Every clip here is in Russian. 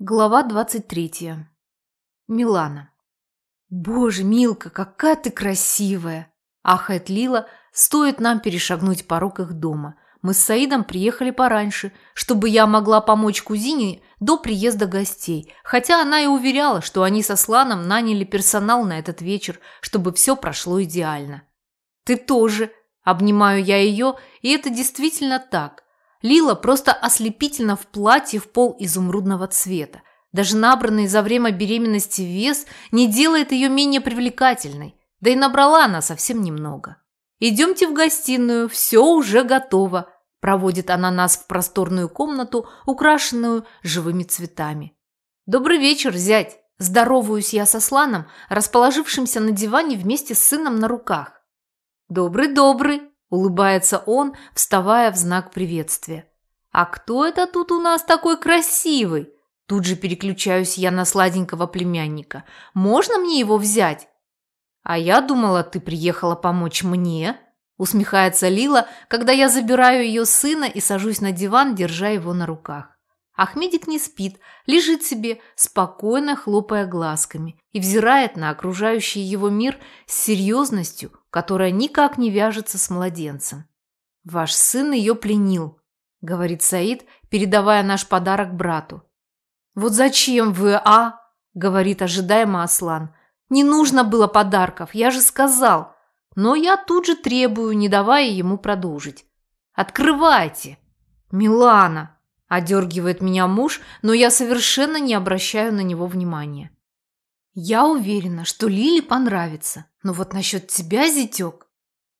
Глава 23. Милана. «Боже, Милка, какая ты красивая!» – ахает Лила, стоит нам перешагнуть порог их дома. Мы с Саидом приехали пораньше, чтобы я могла помочь кузине до приезда гостей, хотя она и уверяла, что они со Сланом наняли персонал на этот вечер, чтобы все прошло идеально. «Ты тоже!» – обнимаю я ее, и это действительно так. Лила просто ослепительно в платье в пол изумрудного цвета. Даже набранный за время беременности вес не делает ее менее привлекательной. Да и набрала она совсем немного. «Идемте в гостиную, все уже готово», – проводит она нас в просторную комнату, украшенную живыми цветами. «Добрый вечер, зять!» Здороваюсь я со Сланом, расположившимся на диване вместе с сыном на руках. «Добрый-добрый!» Улыбается он, вставая в знак приветствия. «А кто это тут у нас такой красивый?» Тут же переключаюсь я на сладенького племянника. «Можно мне его взять?» «А я думала, ты приехала помочь мне?» Усмехается Лила, когда я забираю ее сына и сажусь на диван, держа его на руках. Ахмедик не спит, лежит себе, спокойно хлопая глазками и взирает на окружающий его мир с серьезностью, которая никак не вяжется с младенцем. «Ваш сын ее пленил», – говорит Саид, передавая наш подарок брату. «Вот зачем вы, а?» – говорит ожидаемо Аслан. «Не нужно было подарков, я же сказал. Но я тут же требую, не давая ему продолжить. Открывайте!» «Милана!» Одергивает меня муж, но я совершенно не обращаю на него внимания. Я уверена, что Лиле понравится, но вот насчет тебя, зятек.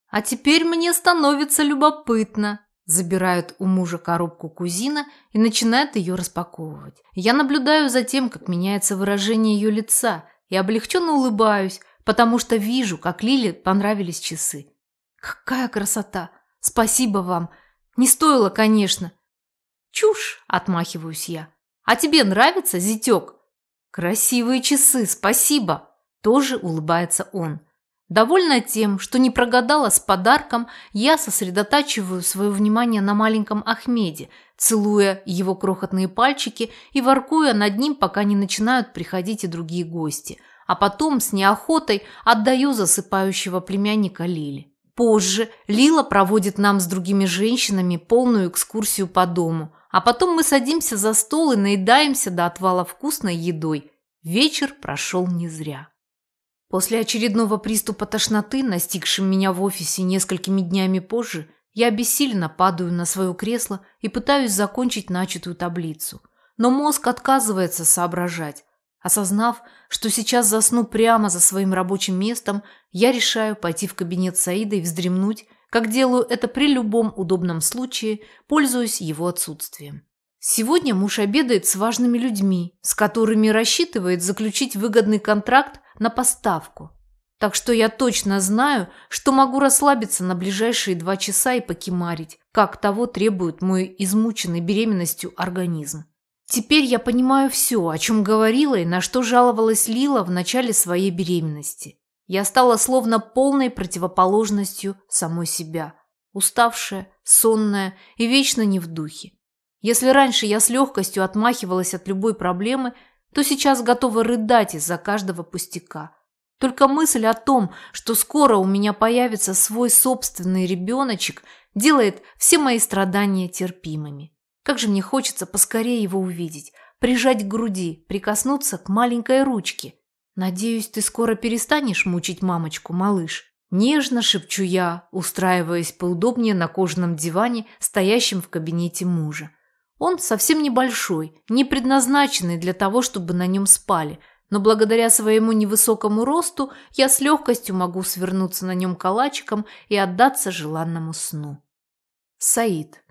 А теперь мне становится любопытно. Забирают у мужа коробку кузина и начинает ее распаковывать. Я наблюдаю за тем, как меняется выражение ее лица, и облегченно улыбаюсь, потому что вижу, как Лиле понравились часы. Какая красота! Спасибо вам! Не стоило, конечно, «Чушь!» – отмахиваюсь я. «А тебе нравится, зятек?» «Красивые часы, спасибо!» – тоже улыбается он. Довольно тем, что не прогадала с подарком, я сосредотачиваю свое внимание на маленьком Ахмеде, целуя его крохотные пальчики и воркуя над ним, пока не начинают приходить и другие гости, а потом с неохотой отдаю засыпающего племянника Лили. Позже Лила проводит нам с другими женщинами полную экскурсию по дому, а потом мы садимся за стол и наедаемся до отвала вкусной едой. Вечер прошел не зря. После очередного приступа тошноты, настигшим меня в офисе несколькими днями позже, я обессиленно падаю на свое кресло и пытаюсь закончить начатую таблицу. Но мозг отказывается соображать. Осознав, что сейчас засну прямо за своим рабочим местом, я решаю пойти в кабинет Саида и вздремнуть, как делаю это при любом удобном случае, пользуясь его отсутствием. Сегодня муж обедает с важными людьми, с которыми рассчитывает заключить выгодный контракт на поставку. Так что я точно знаю, что могу расслабиться на ближайшие два часа и покемарить, как того требует мой измученный беременностью организм. Теперь я понимаю все, о чем говорила и на что жаловалась Лила в начале своей беременности. Я стала словно полной противоположностью самой себя. Уставшая, сонная и вечно не в духе. Если раньше я с легкостью отмахивалась от любой проблемы, то сейчас готова рыдать из-за каждого пустяка. Только мысль о том, что скоро у меня появится свой собственный ребеночек, делает все мои страдания терпимыми. Как же мне хочется поскорее его увидеть, прижать к груди, прикоснуться к маленькой ручке. «Надеюсь, ты скоро перестанешь мучить мамочку, малыш?» Нежно шепчу я, устраиваясь поудобнее на кожаном диване, стоящем в кабинете мужа. Он совсем небольшой, не предназначенный для того, чтобы на нем спали, но благодаря своему невысокому росту я с легкостью могу свернуться на нем калачиком и отдаться желанному сну. Саид.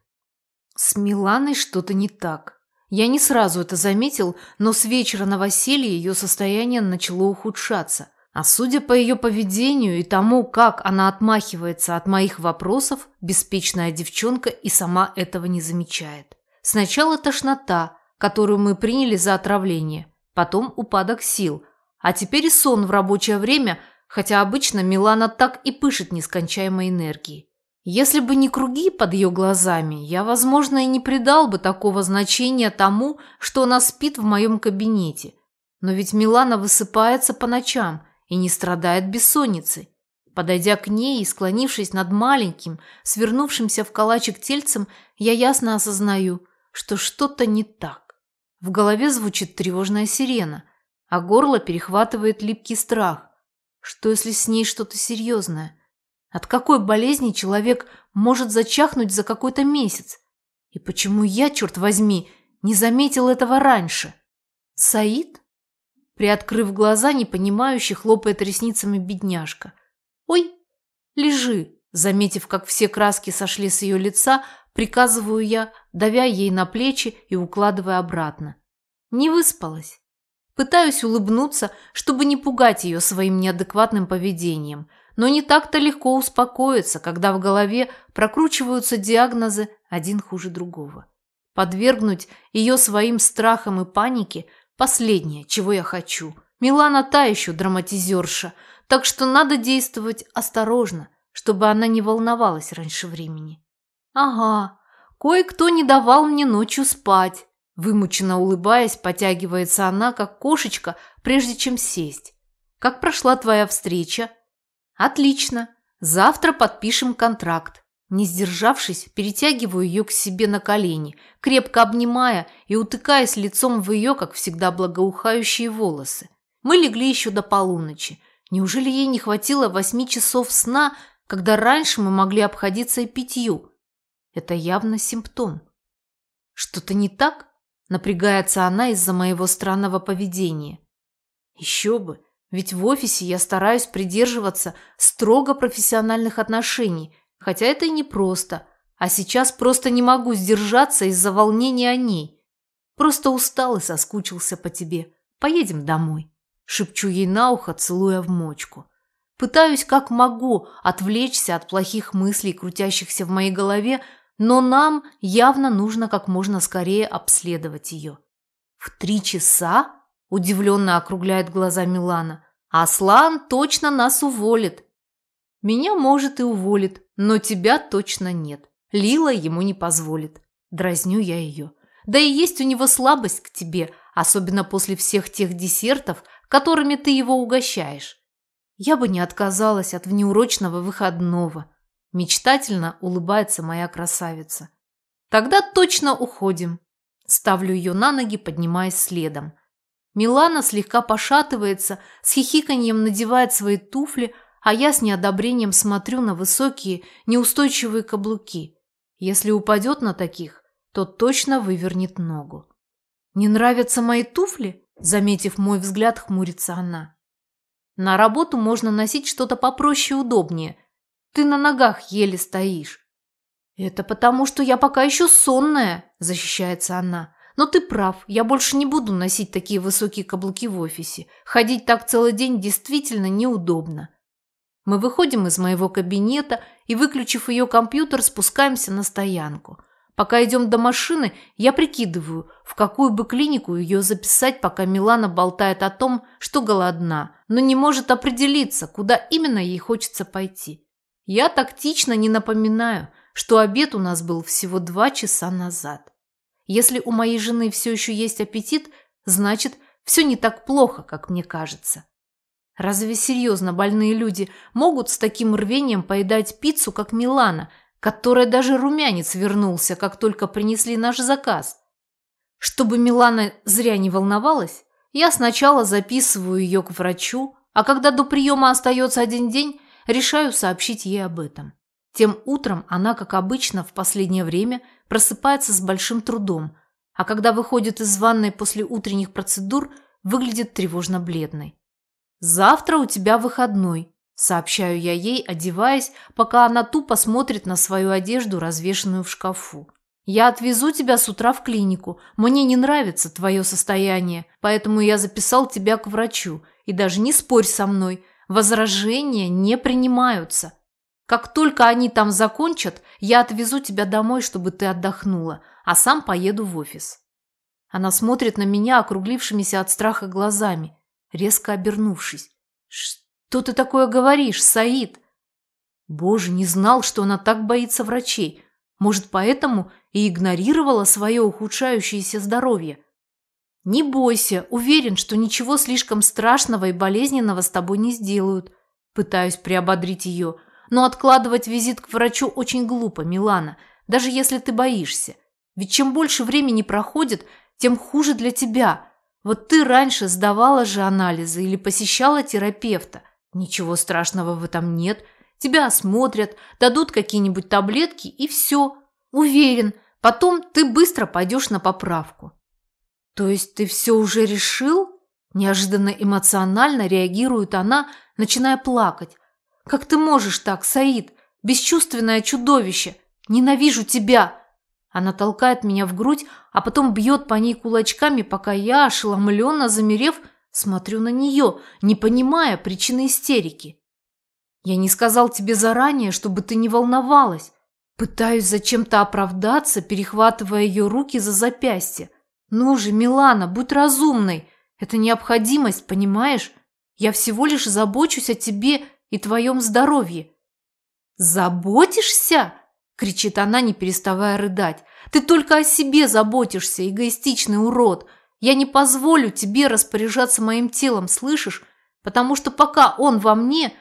С Миланой что-то не так. Я не сразу это заметил, но с вечера новоселья ее состояние начало ухудшаться. А судя по ее поведению и тому, как она отмахивается от моих вопросов, беспечная девчонка и сама этого не замечает. Сначала тошнота, которую мы приняли за отравление, потом упадок сил, а теперь и сон в рабочее время, хотя обычно Милана так и пышет нескончаемой энергией. Если бы не круги под ее глазами, я, возможно, и не придал бы такого значения тому, что она спит в моем кабинете. Но ведь Милана высыпается по ночам и не страдает бессонницей. Подойдя к ней и склонившись над маленьким, свернувшимся в калачик тельцем, я ясно осознаю, что что-то не так. В голове звучит тревожная сирена, а горло перехватывает липкий страх. Что, если с ней что-то серьезное? От какой болезни человек может зачахнуть за какой-то месяц? И почему я, черт возьми, не заметил этого раньше? Саид? Приоткрыв глаза, непонимающе хлопает ресницами бедняжка. «Ой, лежи!» Заметив, как все краски сошли с ее лица, приказываю я, давя ей на плечи и укладывая обратно. Не выспалась. Пытаюсь улыбнуться, чтобы не пугать ее своим неадекватным поведением, но не так-то легко успокоиться, когда в голове прокручиваются диагнозы один хуже другого. Подвергнуть ее своим страхам и панике – последнее, чего я хочу. Милана та еще драматизерша, так что надо действовать осторожно, чтобы она не волновалась раньше времени. Ага, кое-кто не давал мне ночью спать. Вымученно улыбаясь, потягивается она, как кошечка, прежде чем сесть. Как прошла твоя встреча? «Отлично. Завтра подпишем контракт». Не сдержавшись, перетягиваю ее к себе на колени, крепко обнимая и утыкаясь лицом в ее, как всегда, благоухающие волосы. Мы легли еще до полуночи. Неужели ей не хватило восьми часов сна, когда раньше мы могли обходиться и пятью? Это явно симптом. Что-то не так? Напрягается она из-за моего странного поведения. Еще бы. Ведь в офисе я стараюсь придерживаться строго профессиональных отношений, хотя это и непросто. А сейчас просто не могу сдержаться из-за волнения о ней. Просто устал и соскучился по тебе. Поедем домой. Шепчу ей на ухо, целуя в мочку. Пытаюсь как могу отвлечься от плохих мыслей, крутящихся в моей голове, но нам явно нужно как можно скорее обследовать ее. В три часа? Удивленно округляет глаза Милана. Аслан точно нас уволит. Меня, может, и уволит, но тебя точно нет. Лила ему не позволит. Дразню я ее. Да и есть у него слабость к тебе, особенно после всех тех десертов, которыми ты его угощаешь. Я бы не отказалась от внеурочного выходного. Мечтательно улыбается моя красавица. Тогда точно уходим. Ставлю ее на ноги, поднимаясь следом. Милана слегка пошатывается, с хихиканьем надевает свои туфли, а я с неодобрением смотрю на высокие, неустойчивые каблуки. Если упадет на таких, то точно вывернет ногу. «Не нравятся мои туфли?» Заметив мой взгляд, хмурится она. «На работу можно носить что-то попроще и удобнее. Ты на ногах еле стоишь». «Это потому, что я пока еще сонная», – защищается она. Но ты прав, я больше не буду носить такие высокие каблуки в офисе. Ходить так целый день действительно неудобно. Мы выходим из моего кабинета и, выключив ее компьютер, спускаемся на стоянку. Пока идем до машины, я прикидываю, в какую бы клинику ее записать, пока Милана болтает о том, что голодна, но не может определиться, куда именно ей хочется пойти. Я тактично не напоминаю, что обед у нас был всего два часа назад. Если у моей жены все еще есть аппетит, значит, все не так плохо, как мне кажется. Разве серьезно больные люди могут с таким рвением поедать пиццу, как Милана, которая даже румянец вернулся, как только принесли наш заказ? Чтобы Милана зря не волновалась, я сначала записываю ее к врачу, а когда до приема остается один день, решаю сообщить ей об этом. Тем утром она, как обычно, в последнее время просыпается с большим трудом, а когда выходит из ванной после утренних процедур, выглядит тревожно бледной. «Завтра у тебя выходной», – сообщаю я ей, одеваясь, пока она тупо смотрит на свою одежду, развешенную в шкафу. «Я отвезу тебя с утра в клинику. Мне не нравится твое состояние, поэтому я записал тебя к врачу. И даже не спорь со мной, возражения не принимаются. Как только они там закончат, я отвезу тебя домой, чтобы ты отдохнула, а сам поеду в офис». Она смотрит на меня округлившимися от страха глазами, резко обернувшись. «Что ты такое говоришь, Саид?» Боже, не знал, что она так боится врачей. Может, поэтому и игнорировала свое ухудшающееся здоровье. Не бойся, уверен, что ничего слишком страшного и болезненного с тобой не сделают. Пытаюсь приободрить ее. Но откладывать визит к врачу очень глупо, Милана, даже если ты боишься. Ведь чем больше времени проходит, тем хуже для тебя. Вот ты раньше сдавала же анализы или посещала терапевта. Ничего страшного в этом нет. Тебя осмотрят, дадут какие-нибудь таблетки и все. Уверен, потом ты быстро пойдешь на поправку. «То есть ты все уже решил?» Неожиданно эмоционально реагирует она, начиная плакать. «Как ты можешь так, Саид? Бесчувственное чудовище! Ненавижу тебя!» Она толкает меня в грудь, а потом бьет по ней кулачками, пока я, ошеломленно замерев, смотрю на нее, не понимая причины истерики. «Я не сказал тебе заранее, чтобы ты не волновалась». Пытаюсь зачем-то оправдаться, перехватывая ее руки за запястье. «Ну же, Милана, будь разумной. Это необходимость, понимаешь? Я всего лишь забочусь о тебе и твоем здоровье». «Заботишься?» – кричит она, не переставая рыдать. «Ты только о себе заботишься, эгоистичный урод. Я не позволю тебе распоряжаться моим телом, слышишь? Потому что пока он во мне,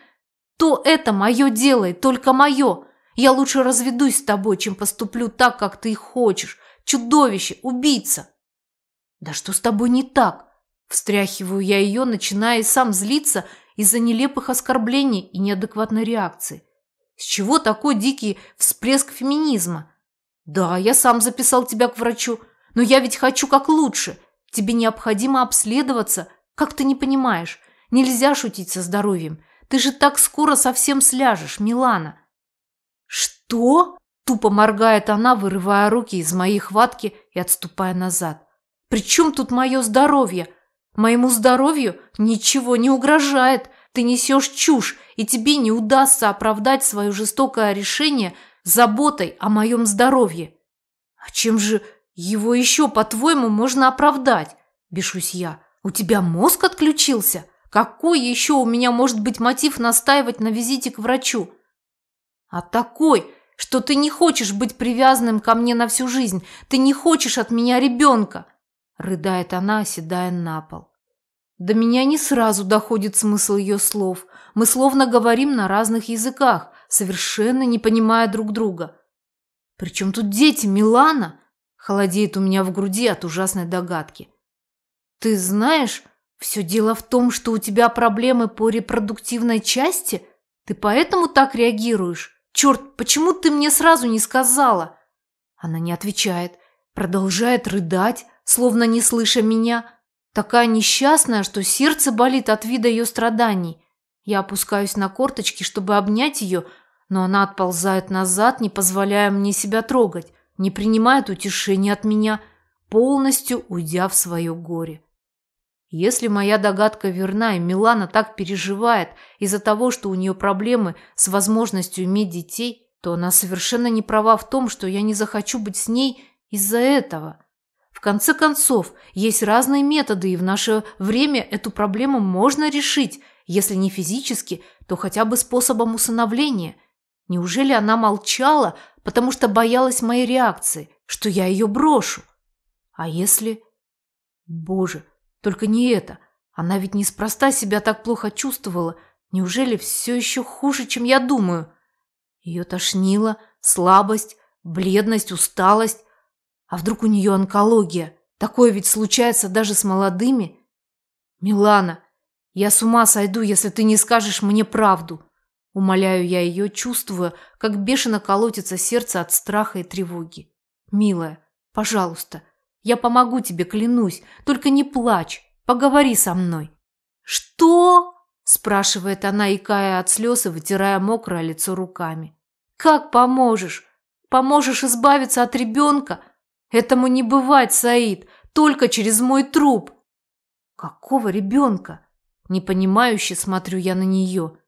то это мое дело и только мое. Я лучше разведусь с тобой, чем поступлю так, как ты хочешь. Чудовище, убийца!» «Да что с тобой не так?» Встряхиваю я ее, начиная сам злиться из-за нелепых оскорблений и неадекватной реакции. С чего такой дикий всплеск феминизма? Да, я сам записал тебя к врачу, но я ведь хочу как лучше. Тебе необходимо обследоваться. Как ты не понимаешь? Нельзя шутить со здоровьем. Ты же так скоро совсем сляжешь, Милана. Что? Тупо моргает она, вырывая руки из моей хватки и отступая назад. При чем тут мое здоровье? Моему здоровью ничего не угрожает. Ты несешь чушь, и тебе не удастся оправдать свое жестокое решение заботой о моем здоровье. А чем же его еще, по-твоему, можно оправдать? Бешусь я. У тебя мозг отключился? Какой еще у меня может быть мотив настаивать на визите к врачу? А такой, что ты не хочешь быть привязанным ко мне на всю жизнь. Ты не хочешь от меня ребенка. Рыдает она, оседая на пол. До меня не сразу доходит смысл ее слов. Мы словно говорим на разных языках, совершенно не понимая друг друга. «Причем тут дети, Милана?» Холодеет у меня в груди от ужасной догадки. «Ты знаешь, все дело в том, что у тебя проблемы по репродуктивной части? Ты поэтому так реагируешь? Черт, почему ты мне сразу не сказала?» Она не отвечает, продолжает рыдать, словно не слыша меня. Такая несчастная, что сердце болит от вида ее страданий. Я опускаюсь на корточки, чтобы обнять ее, но она отползает назад, не позволяя мне себя трогать, не принимает утешения от меня, полностью уйдя в свое горе. Если моя догадка верна, и Милана так переживает из-за того, что у нее проблемы с возможностью иметь детей, то она совершенно не права в том, что я не захочу быть с ней из-за этого. Конце концов, есть разные методы, и в наше время эту проблему можно решить, если не физически, то хотя бы способом усыновления. Неужели она молчала, потому что боялась моей реакции, что я ее брошу? А если... Боже, только не это. Она ведь неспроста себя так плохо чувствовала. Неужели все еще хуже, чем я думаю? Ее тошнило, слабость, бледность, усталость. А вдруг у нее онкология? Такое ведь случается даже с молодыми. Милана, я с ума сойду, если ты не скажешь мне правду. Умоляю я ее, чувствуя, как бешено колотится сердце от страха и тревоги. Милая, пожалуйста, я помогу тебе, клянусь, только не плачь, поговори со мной. Что? спрашивает она, икая от слез и вытирая мокрое лицо руками. Как поможешь? Поможешь избавиться от ребенка? Этому не бывать, Саид, только через мой труп. Какого ребенка? Непонимающе смотрю я на нее.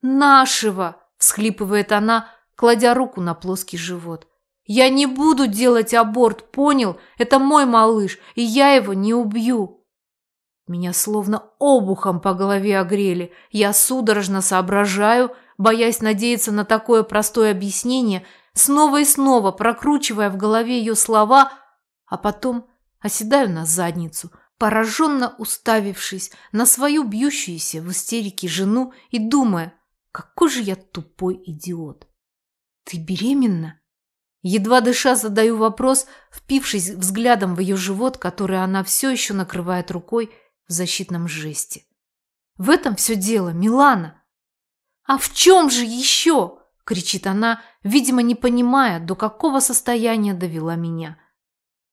Нашего, всхлипывает она, кладя руку на плоский живот. Я не буду делать аборт, понял? Это мой малыш, и я его не убью. Меня словно обухом по голове огрели. Я судорожно соображаю, боясь надеяться на такое простое объяснение, снова и снова прокручивая в голове ее слова, а потом оседаю на задницу, пораженно уставившись на свою бьющуюся в истерике жену и думая, какой же я тупой идиот. «Ты беременна?» Едва дыша задаю вопрос, впившись взглядом в ее живот, который она все еще накрывает рукой в защитном жесте. В этом все дело, Милана. А в чем же еще? Кричит она, видимо, не понимая, до какого состояния довела меня.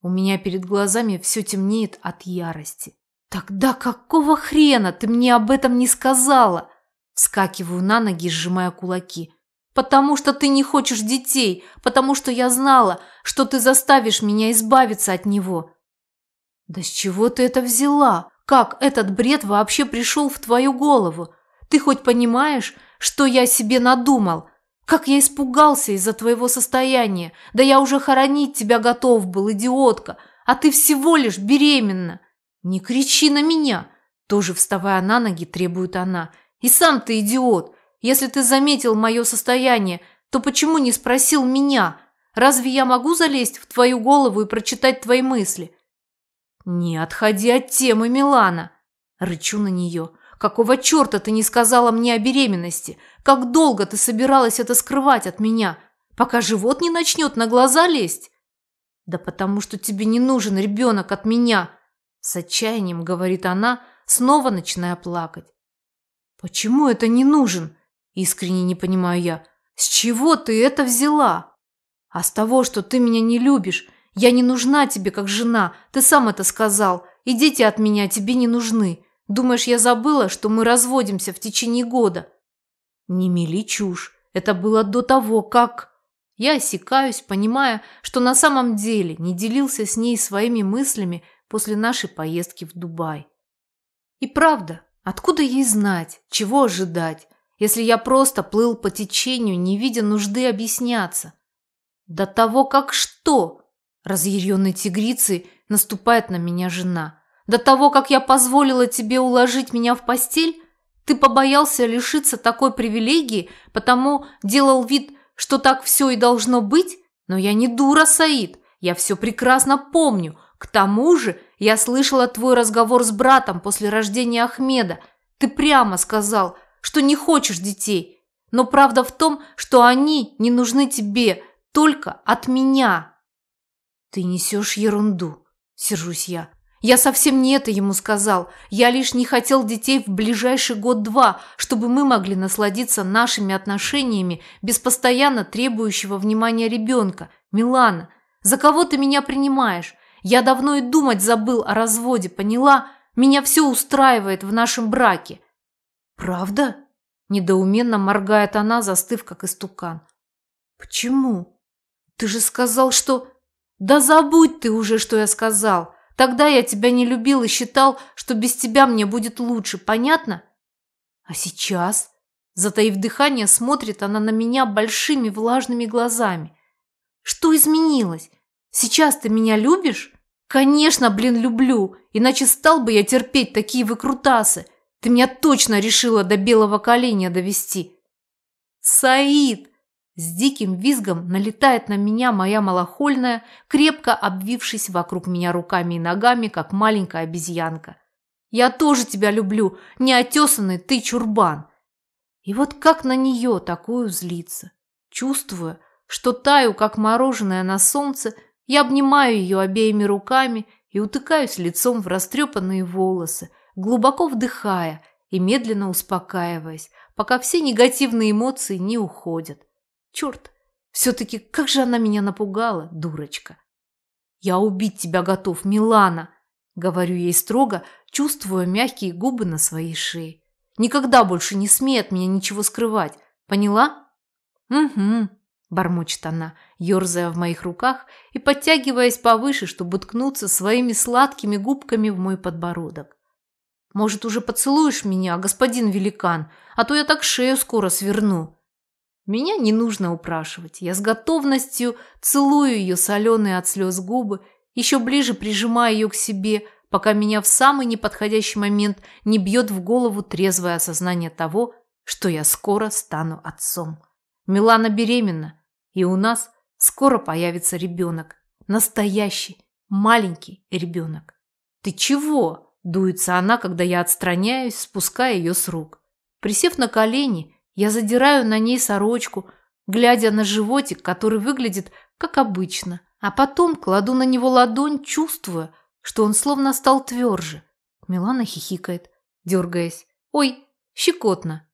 У меня перед глазами все темнеет от ярости. Тогда какого хрена ты мне об этом не сказала? Скакиваю на ноги, сжимая кулаки. Потому что ты не хочешь детей, потому что я знала, что ты заставишь меня избавиться от него. Да с чего ты это взяла? Как этот бред вообще пришел в твою голову? Ты хоть понимаешь, что я себе надумал? Как я испугался из-за твоего состояния? Да я уже хоронить тебя готов был, идиотка, а ты всего лишь беременна. Не кричи на меня, тоже вставая на ноги, требует она. И сам ты идиот. Если ты заметил мое состояние, то почему не спросил меня? Разве я могу залезть в твою голову и прочитать твои мысли? «Не отходи от темы, Милана!» Рычу на нее. «Какого черта ты не сказала мне о беременности? Как долго ты собиралась это скрывать от меня? Пока живот не начнет на глаза лезть?» «Да потому что тебе не нужен ребенок от меня!» С отчаянием говорит она, снова начиная плакать. «Почему это не нужен?» Искренне не понимаю я. «С чего ты это взяла?» «А с того, что ты меня не любишь я не нужна тебе как жена, ты сам это сказал, и дети от меня тебе не нужны. Думаешь, я забыла, что мы разводимся в течение года?» «Не мели чушь. Это было до того, как...» Я осекаюсь, понимая, что на самом деле не делился с ней своими мыслями после нашей поездки в Дубай. И правда, откуда ей знать, чего ожидать, если я просто плыл по течению, не видя нужды объясняться? До того, как что? Разъяренной тигрицей наступает на меня жена. До того, как я позволила тебе уложить меня в постель, ты побоялся лишиться такой привилегии, потому делал вид, что так все и должно быть? Но я не дура, Саид. Я все прекрасно помню. К тому же я слышала твой разговор с братом после рождения Ахмеда. Ты прямо сказал, что не хочешь детей. Но правда в том, что они не нужны тебе только от меня. «Ты несешь ерунду», – сержусь я. «Я совсем не это ему сказал. Я лишь не хотел детей в ближайший год-два, чтобы мы могли насладиться нашими отношениями без постоянно требующего внимания ребенка. Милана, за кого ты меня принимаешь? Я давно и думать забыл о разводе, поняла? Меня все устраивает в нашем браке». «Правда?» – недоуменно моргает она, застыв как истукан. «Почему? Ты же сказал, что...» «Да забудь ты уже, что я сказал. Тогда я тебя не любил и считал, что без тебя мне будет лучше, понятно?» «А сейчас?» Затаив дыхание, смотрит она на меня большими влажными глазами. «Что изменилось? Сейчас ты меня любишь?» «Конечно, блин, люблю, иначе стал бы я терпеть такие выкрутасы. Ты меня точно решила до белого коленя довести». «Саид!» С диким визгом налетает на меня моя малохольная, крепко обвившись вокруг меня руками и ногами, как маленькая обезьянка. «Я тоже тебя люблю, неотесанный ты чурбан!» И вот как на нее такую злиться? Чувствуя, что таю, как мороженое на солнце, я обнимаю ее обеими руками и утыкаюсь лицом в растрепанные волосы, глубоко вдыхая и медленно успокаиваясь, пока все негативные эмоции не уходят. Черт, все-таки как же она меня напугала, дурочка. Я убить тебя готов, Милана, говорю ей строго, чувствуя мягкие губы на своей шее. Никогда больше не смей от меня ничего скрывать, поняла? Угу, бормочет она, ерзая в моих руках и подтягиваясь повыше, чтобы уткнуться своими сладкими губками в мой подбородок. Может, уже поцелуешь меня, господин великан, а то я так шею скоро сверну. Меня не нужно упрашивать. Я с готовностью целую ее соленые от слез губы, еще ближе прижимая ее к себе, пока меня в самый неподходящий момент не бьет в голову трезвое осознание того, что я скоро стану отцом. Милана беременна, и у нас скоро появится ребенок. Настоящий, маленький ребенок. «Ты чего?» – дуется она, когда я отстраняюсь, спуская ее с рук. Присев на колени, я задираю на ней сорочку, глядя на животик, который выглядит как обычно, а потом кладу на него ладонь, чувствуя, что он словно стал тверже. Милана хихикает, дергаясь. «Ой, щекотно!»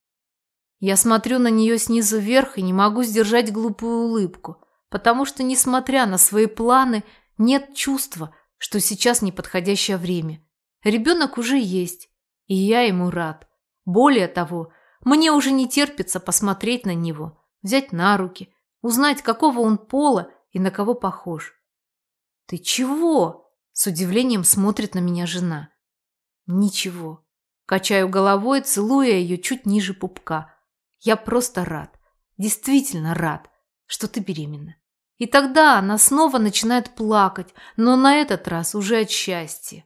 Я смотрю на нее снизу вверх и не могу сдержать глупую улыбку, потому что, несмотря на свои планы, нет чувства, что сейчас неподходящее время. Ребенок уже есть, и я ему рад. Более того, мне уже не терпится посмотреть на него, взять на руки, узнать, какого он пола и на кого похож. «Ты чего?» – с удивлением смотрит на меня жена. «Ничего». Качаю головой, целуя ее чуть ниже пупка – я просто рад, действительно рад, что ты беременна. И тогда она снова начинает плакать, но на этот раз уже от счастья.